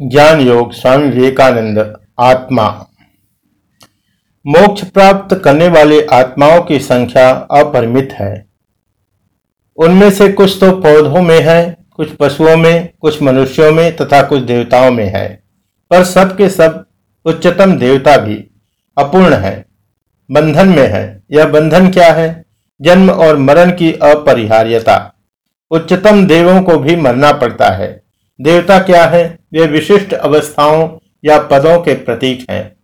ज्ञान योग स्वामी विवेकानंद, आत्मा। मोक्ष प्राप्त करने वाले आत्माओं की संख्या अपरिमित है। उनमें से कुछ तो पौधों में है, कुछ पशुओं में, कुछ मनुष्यों में तथा कुछ देवताओं में है। पर सब के सब उच्चतम देवता भी अपूर्ण है, बंधन में है। यह बंधन क्या है? जन्म और मरण की अपरिहार्यता। उच्चतम देवों को भी मरना पड़ता है। देवता क्या है? वे विशिष्ट अवस्थाओं या पदों के प्रतीक हैं।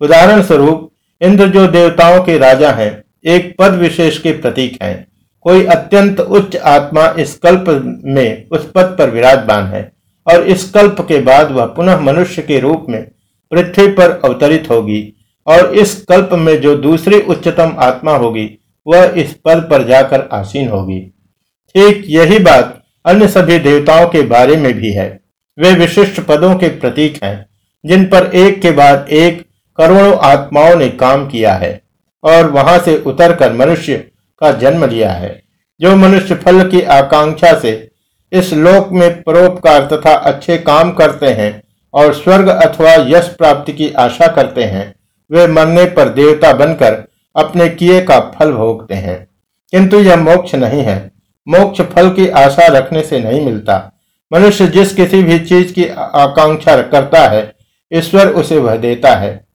उदाहरण स्वरूप इंद्र जो देवताओं के राजा हैं, एक पद विशेष के प्रतीक हैं। कोई अत्यंत उच्च आत्मा इस कल्प में उस पद पर विराजमान है और इस कल्प के बाद वह पुनः मनुष्य के रूप में पृथ्वी पर अवतरित होगी और इस कल्प में जो दूसरी उच्चतम आत्मा होगी, वह इस पद पर जाकर आसीन होगी। ठीक यही बात अन्य सभी देवताओं के बारे में भी है। वे विशिष्ट पदों के प्रतीक हैं, जिन पर एक के बाद एक करोड़ों आत्माओं ने काम किया है और वहाँ से उतरकर मनुष्य का जन्म लिया है। जो मनुष्य फल की आकांक्षा से इस लोक में परोपकार तथा अच्छे काम करते हैं और स्वर्ग अथवा यश प्राप्ति की आशा करते हैं, वे मरने पर देवता बनकर अपने किए का फल भोगते हैं। किंतु यह मोक्ष नहीं है। मोक्ष फल की आशा रखने से नहीं मिलता। मनुष्य जिस किसी भी चीज़ की आकांक्षा करता है, ईश्वर उसे वह देता है।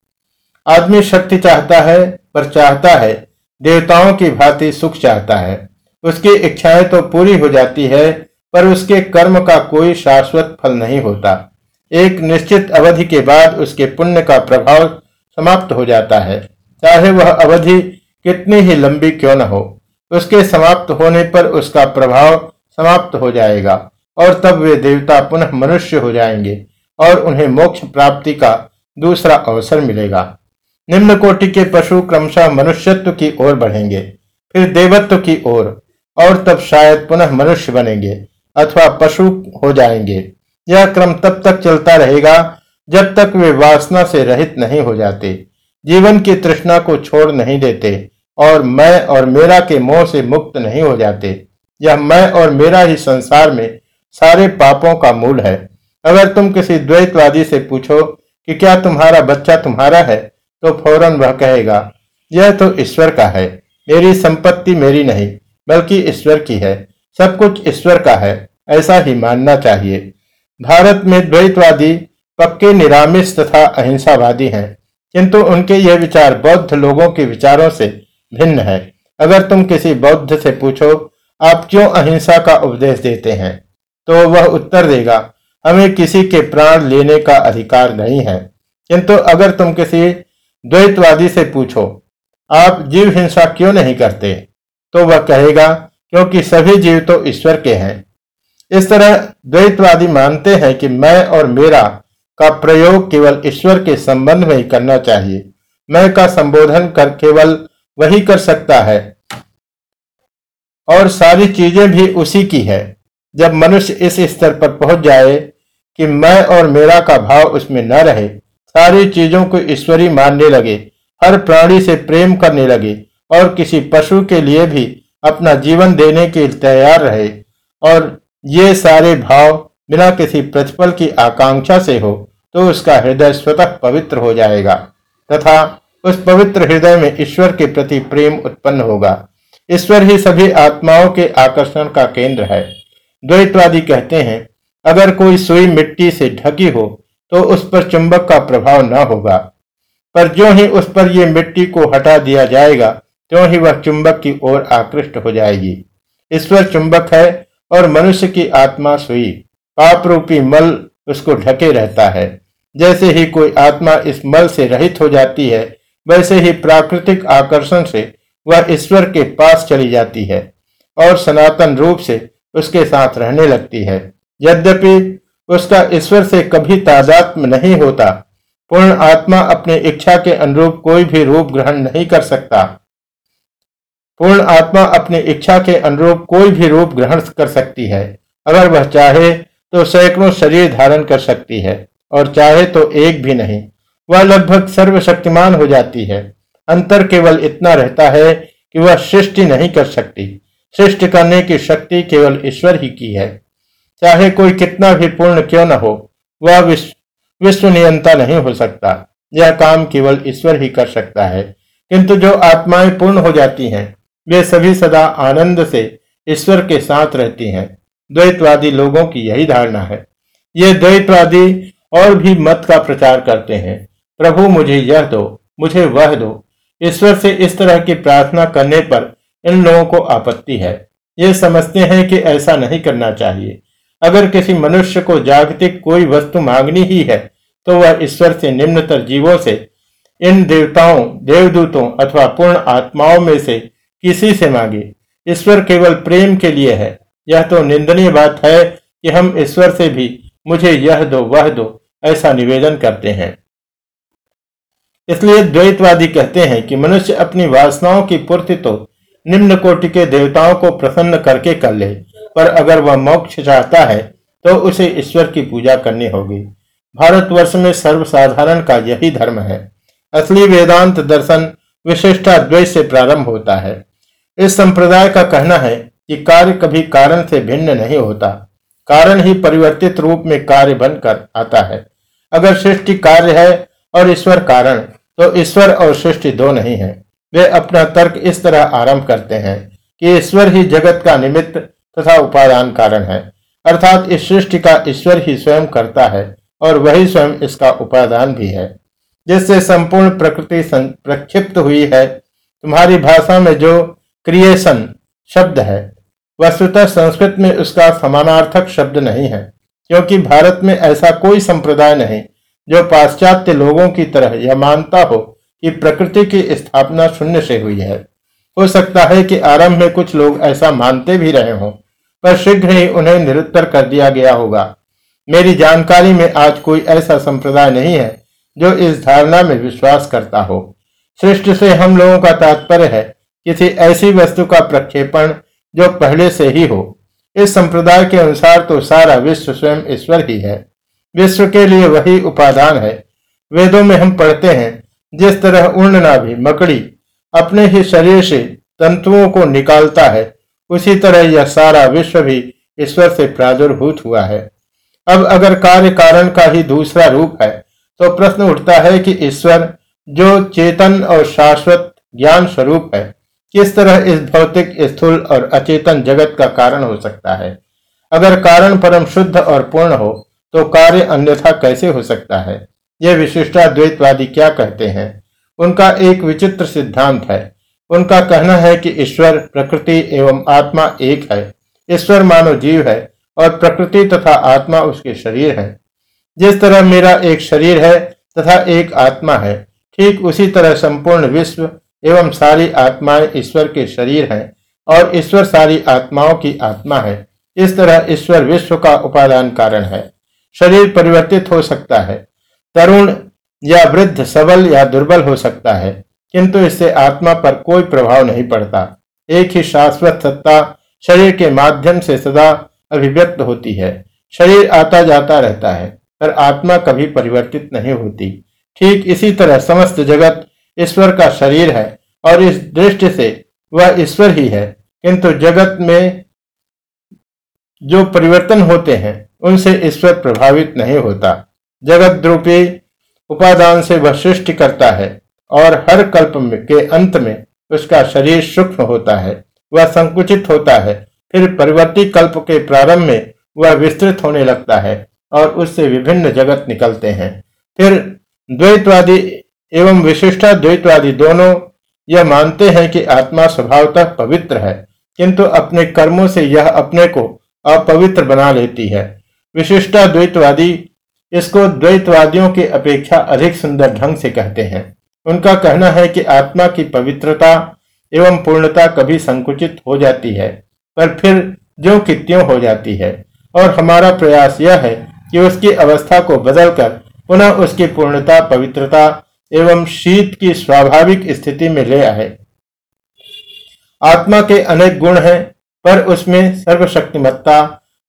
आदमी शक्ति चाहता है, पर चाहता है, देवताओं की भांति सुख चाहता है। उसकी इच्छाएँ तो पूरी हो जाती है, पर उसके कर्म का कोई शाश्वत फल नहीं होता। एक निश्चित अवधि के बाद उसके पुण्य का प्रभाव समाप्त हो जाता है। चाहे वह अवधि कितनी ही लंबी क्यों न हो। उसके समाप्त होने पर उसका प्रभाव समाप्त हो जाएगा, और तब वे देवता पुनः मनुष्य हो जाएँगे, और उन्हें मोक्ष प्राप्ति का दूसरा अवसर मिलेगा। निम्न कोटि के पशु क्रमशः मनुष्यत्व की ओर बढ़ेंगे, फिर देवत्व की ओर, और तब शायद पुनः मनुष्य बनेंगे, अथवा पशु हो जाएँगे। यह क्रम तब तक चलता रहेगा, जब तक वे वासना से रहित नहीं हो जाते, जीवन की तृष्णा को छोड़ नहीं देते और मैं और मेरा के मोह से मुक्त नहीं हो जाते। यह मैं और मेरा ही संसार में सारे पापों का मूल है। अगर तुम किसी द्वैतवादी से पूछो कि क्या तुम्हारा बच्चा तुम्हारा है तो फ़ौरन वह कहेगा, यह तो ईश्वर का है। मेरी संपत्ति मेरी नहीं, बल्कि ईश्वर की है। सब कुछ ईश्वर का है, ऐसा ही मानना चाहिए। भारत में द्वैतवादी पक्के निरामिष तथा अहिंसावादी हैं, किंतु उनके यह विचार बौद्ध लोगों के विचारों से भिन्न है। अगर तुम किसी बौद्ध से पूछो, आप क्यों अहिंसा का उपदेश देते हैं? तो वह उत्तर देगा, हमें किसी के प्राण लेने का अधिकार नहीं है। किंतु अगर तुम किसी द्वैतवादी से पूछो, आप जीव हिंसा क्यों नहीं करते? तो वह कहेगा, क्योंकि सभी जीव तो ईश्वर के हैं। इस तरह द्वैतवादी मानते हैं कि मैं और मेरा का प्रयोग केवल ईश्वर के संबंध में ही करना चाहिए। मैं का संबोधन कर केवल वही कर सकता है। और सारी चीज़ें भी उसी की है। जब मनुष्य इस स्तर पर पहुँच जाए कि मैं और मेरा का भाव उसमें न रहे, सारी चीज़ों को ईश्वरी मानने लगे, हर प्राणी से प्रेम करने लगे, और किसी पशु के लिए भी अपना जीवन देने के तैयार रहे, और ये सारे भाव बिना किसी प्रतिफल की आकांक्षा से हो तो उसका हृदय स्वतः पवित्र हो जाएगा, तथा उस पवित्र हृदय में ईश्वर के प्रति प्रेम उत्पन्न होगा। ईश्वर ही सभी आत्माओं के आकर्षण का केंद्र है। द्वैतवादी कहते हैं, अगर कोई सुई मिट्टी से ढकी हो तो उस पर चुंबक का प्रभाव न होगा। पर जो ही उस पर यह मिट्टी को हटा दिया जाएगा, त्यों ही वह चुंबक की ओर आकृष्ट हो जाएगी। ईश्वर चुंबक है और मनुष्य की आत्मा सुई। पाप रूपी मल उसको ढके रहता है। जैसे ही कोई आत्मा इस मल से रहित हो जाती है वैसे ही प्राकृतिक आकर्षण से वह ईश्वर के पास चली जाती है और सनातन रूप से उसके साथ रहने लगती है। यद्यपि उसका ईश्वर से कभी तादात्म नहीं होता, पूर्ण आत्मा अपनी इच्छा के अनुरूप कोई भी रूप ग्रहण नहीं कर सकता। पूर्ण आत्मा अपनी इच्छा के अनुरूप कोई भी रूप ग्रहण कर सकती है। अगर वह चाहे तो सैकड़ों शरीर धारण कर सकती है और चाहे तो एक भी नहीं। वह लगभग सर्वशक्तिमान हो जाती है। अंतर केवल इतना रहता है कि वह सृष्टि नहीं कर सकती। सृष्टि करने की शक्ति केवल ईश्वर ही की है। चाहे कोई कितना भी पूर्ण क्यों न हो, वह विश्व नियंता नहीं हो सकता। यह काम केवल ईश्वर ही कर सकता है। किंतु जो आत्माएँ पूर्ण हो जाती हैं, वे सभी सदा आनंद से ईश्वर के साथ रहती हैं। द्वैतवादी लोगों की यही धारणा है। ये द्वैतवादी और भी मत का प्रचार करते हैं। प्रभु मुझे यह दो, मुझे वह दो। ईश्वर से इस तरह की प्रार्थना करने पर इन लोगों को आपत्ति है। ये समझते हैं कि ऐसा नहीं करना चाहिए। अगर किसी मनुष्य को जागतिक कोई वस्तु मांगनी ही है तो वह ईश्वर से निम्नतर जीवों से, इन देवताओं, देवदूतों अथवा पूर्ण आत्माओं में से किसी से मांगे। ईश्वर केवल प्रेम के लिए है। यह तो निंदनीय बात है कि हम ईश्वर से भी, मुझे यह दो, वह दो, ऐसा निवेदन करते हैं। इसलिए द्वैतवादी कहते हैं कि मनुष्य अपनी वासनाओं की पूर्ति तो निम्न कोटि के देवताओं को प्रसन्न करके कर ले, पर अगर वह मोक्ष चाहता है तो उसे ईश्वर की पूजा करनी होगी। भारतवर्ष में सर्वसाधारण का यही धर्म है। असली वेदांत दर्शन विशिष्टाद्वैत से प्रारंभ होता है। इस संप्रदाय का कहना है कि कार्य कभी कारण से भिन्न नहीं होता। कारण ही परिवर्तित रूप में कार्य बनकर आता है। अगर सृष्टि कार्य है और ईश्वर कारण तो ईश्वर और सृष्टि दो नहीं है। वे अपना तर्क इस तरह आरंभ करते हैं कि ईश्वर ही जगत का निमित्त तथा उपादान कारण है। अर्थात इस सृष्टि का ईश्वर ही स्वयं करता है और वही स्वयं इसका उपादान भी है। जिससे संपूर्ण प्रकृति प्रक्षिप्त हुई है। तुम्हारी भाषा में जो क्रिएशन शब्द है, वस्तुतः संस्कृत में उसका समानार्थक शब्द नहीं है, क्योंकि भारत में ऐसा कोई संप्रदाय नहीं जो पाश्चात्य लोगों की तरह यह मानता हो कि प्रकृति की स्थापना शून्य से हुई है। हो सकता है कि आरंभ में कुछ लोग ऐसा मानते भी रहे हों, पर शीघ्र ही उन्हें निरुत्तर कर दिया गया होगा। मेरी जानकारी में आज कोई ऐसा संप्रदाय नहीं है जो इस धारणा में विश्वास करता हो। सृष्टि से हम लोगों का तात्पर्य है, किसी ऐसी वस्तु का प्रक्षेपण जो पहले से ही हो। इस संप्रदाय के अनुसार तो सारा विश्व स्वयं ईश्वर ही है। विश्व के लिए वही उपादान है। वेदों में हम पढ़ते हैं, जिस तरह उड़ना भी मकड़ी अपने ही शरीर से तंतुओं को निकालता है, उसी तरह यह सारा विश्व भी ईश्वर से प्रादुर्भूत हुआ है। अब अगर कार्य कारण का ही दूसरा रूप है तो प्रश्न उठता है कि ईश्वर जो चेतन और शाश्वत ज्ञान स्वरूप है, किस तरह इस भौतिक, स्थूल और अचेतन जगत का कारण हो सकता है? अगर कारण परम शुद्ध और पूर्ण हो तो कार्य अन्यथा कैसे हो सकता है? ये विशिष्टाद्वैतवादी क्या कहते हैं? उनका एक विचित्र सिद्धांत है। उनका कहना है कि ईश्वर, प्रकृति एवं आत्मा एक है। ईश्वर मानव जीव है और प्रकृति तथा आत्मा उसके शरीर है। जिस तरह मेरा एक शरीर है तथा एक आत्मा है, ठीक उसी तरह संपूर्ण विश्व एवं सारी आत्माएँ ईश्वर के शरीर हैं और ईश्वर सारी आत्माओं की आत्मा है। इस तरह ईश्वर विश्व का उपादान कारण है। शरीर परिवर्तित हो सकता है। तरुण या वृद्ध सबल या दुर्बल हो सकता है, किंतु इससे आत्मा पर कोई प्रभाव नहीं पड़ता। एक ही शाश्वत सत्ता शरीर के माध्यम से सदा अभिव्यक्त होती है। शरीर आता जाता रहता है, पर आत्मा कभी परिवर्तित नहीं होती। ठीक इसी तरह समस्त जगत ईश्वर का शरीर है, और इस दृष्टि से वह ईश्वर ही है। किंतु जगत में जो परिवर्तन होते हैं उनसे ईश्वर प्रभावित नहीं होता। जगत द्रूपी उपादान से वह सृष्टि करता है और हर कल्प के अंत में उसका शरीर सूक्ष्म होता है, वह संकुचित होता है, फिर परिवर्ती कल्प के प्रारंभ में वह विस्तृत होने लगता है और उससे विभिन्न जगत निकलते हैं। फिर द्वैतवादी एवं विशिष्टा द्वैतवादी दोनों यह मानते हैं कि आत्मा स्वभावतः पवित्र है, किंतु अपने कर्मों से यह अपने को अपवित्र बना लेती है। विशिष्टा द्वैतवादी इसको द्वैतवादियों की अपेक्षा अधिक सुंदर ढंग से कहते हैं। उनका कहना है कि आत्मा की पवित्रता एवं पूर्णता कभी संकुचित हो जाती है, पर फिर जो कि त्यों हो जाती है। और हमारा प्रयास यह है कि उसकी अवस्था को बदलकर पुनः उसकी पूर्णता, पवित्रता एवं शीत की स्वाभाविक स्थिति में ले आए। आत्मा के अनेक गुण हैं, पर उसमें सर्वशक्तिमत्ता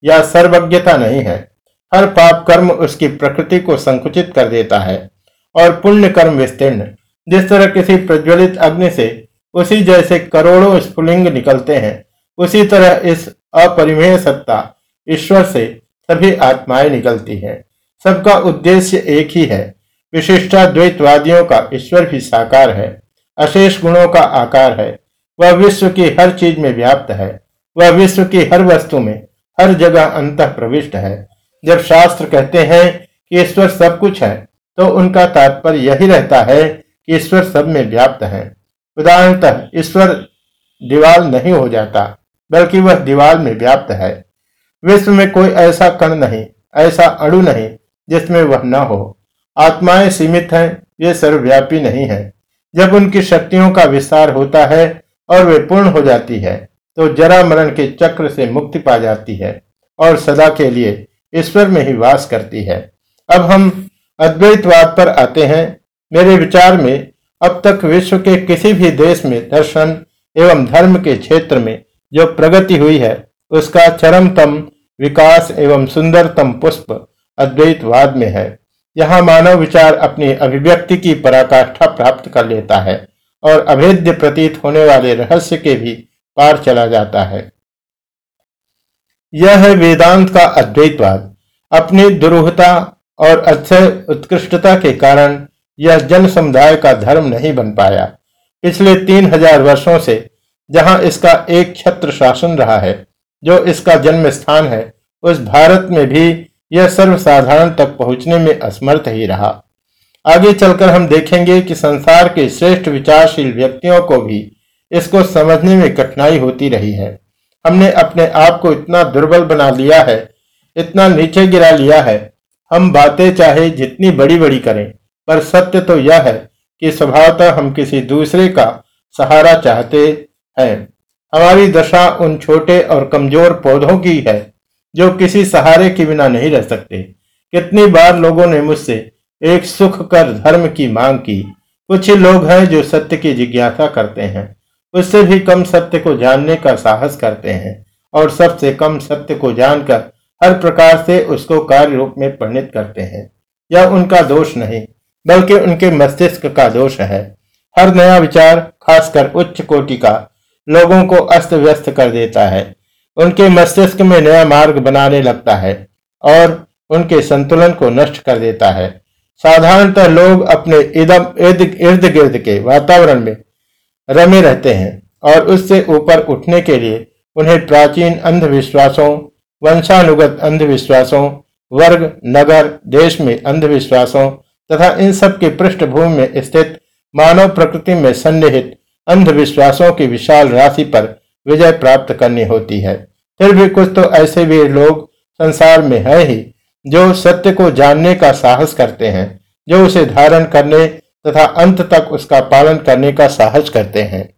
या सर्वज्ञता नहीं है। हर पाप कर्म उसकी प्रकृति को संकुचित कर देता है और पुण्य कर्म विस्तीर्ण। जिस तरह किसी प्रज्वलित अग्नि से उसी जैसे करोड़ों स्फुलिंग निकलते हैं, उसी तरह इस अपरिमेय सत्ता ईश्वर से सभी आत्माएँ निकलती है। सबका उद्देश्य एक ही है। विशिष्टा द्वैतवादियों का ईश्वर भी साकार है। अशेष गुणों का आकार है। वह विश्व की हर चीज़ में व्याप्त है। वह विश्व की हर वस्तु में हर जगह अंत प्रविष्ट है। जब शास्त्र कहते हैं कि ईश्वर सब कुछ है तो उनका तात्पर्य यही रहता है कि ईश्वर सब में व्याप्त है। उदाहरणतः, ईश्वर दीवाल नहीं हो जाता, बल्कि वह दीवाल में व्याप्त है। विश्व में कोई ऐसा कण नहीं, ऐसा अणु नहीं, जिसमें वह न हो। आत्माएँ सीमित हैं ये सर्वव्यापी नहीं है। जब उनकी शक्तियों का विस्तार होता है और वे पूर्ण हो जाती है तो जरा मरण के चक्र से मुक्ति पा जाती है और सदा के लिए ईश्वर में ही वास करती है। अब हम अद्वैतवाद पर आते हैं। मेरे विचार में अब तक विश्व के किसी भी देश में दर्शन एवं धर्म के क्षेत्र में जो प्रगति हुई है, उसका चरमतम विकास एवं सुंदरतम पुष्प अद्वैतवाद में है। यहाँ मानव विचार अपनी अभिव्यक्ति की पराकाष्ठा प्राप्त कर लेता है और अभेद्य प्रतीत होने वाले रहस्य के भी पार चला जाता है। यह है वेदांत का अद्वैतवाद। अपनी दुरूहता और अक्षय उत्कृष्टता के कारण यह जन समुदाय का धर्म नहीं बन पाया। पिछले तीन हज़ार वर्षों से जहाँ इसका एक छत्र शासन रहा है, जो इसका जन्म स्थान है, उस भारत में भी यह सर्वसाधारण तक पहुँचने में असमर्थ ही रहा। आगे चलकर हम देखेंगे कि संसार के श्रेष्ठ विचारशील व्यक्तियों को भी इसको समझने में कठिनाई होती रही है। हमने अपने आप को इतना दुर्बल बना लिया है, इतना नीचे गिरा लिया है। हम बातें चाहे जितनी बड़ी बड़ी करें, पर सत्य तो यह है कि स्वभावतः हम किसी दूसरे का सहारा चाहते हैं। हमारी दशा उन छोटे और कमज़ोर पौधों की है, जो किसी सहारे के बिना नहीं रह सकते। कितनी बार लोगों ने मुझसे एक सुख कर धर्म की मांग की। कुछ लोग हैं जो सत्य की जिज्ञासा करते हैं। उससे भी कम सत्य को जानने का साहस करते हैं और सबसे कम सत्य को जानकर हर प्रकार से उसको कार्य रूप में परिणित करते हैं। यह उनका दोष नहीं, बल्कि उनके मस्तिष्क का दोष है। हर नया विचार, खासकर उच्च कोटि का, लोगों को अस्त व्यस्त कर देता है। उनके मस्तिष्क में नया मार्ग बनाने लगता है और उनके संतुलन को नष्ट कर देता है। साधारणतः लोग अपने इर्द गिर्द के वातावरण में रमे रहते हैं और उससे ऊपर उठने के लिए उन्हें प्राचीन अंधविश्वासों, वंशानुगत अंधविश्वासों, वर्ग, नगर, देश में अंधविश्वासों तथा इन सब की पृष्ठभूमि में स्थित मानव प्रकृति में सन्निहित अंधविश्वासों की विशाल राशि पर विजय प्राप्त करनी होती है। फिर भी कुछ तो ऐसे भी लोग संसार में है ही जो सत्य को जानने का साहस करते हैं, जो उसे धारण करने तथा अंत तक उसका पालन करने का साहस करते हैं।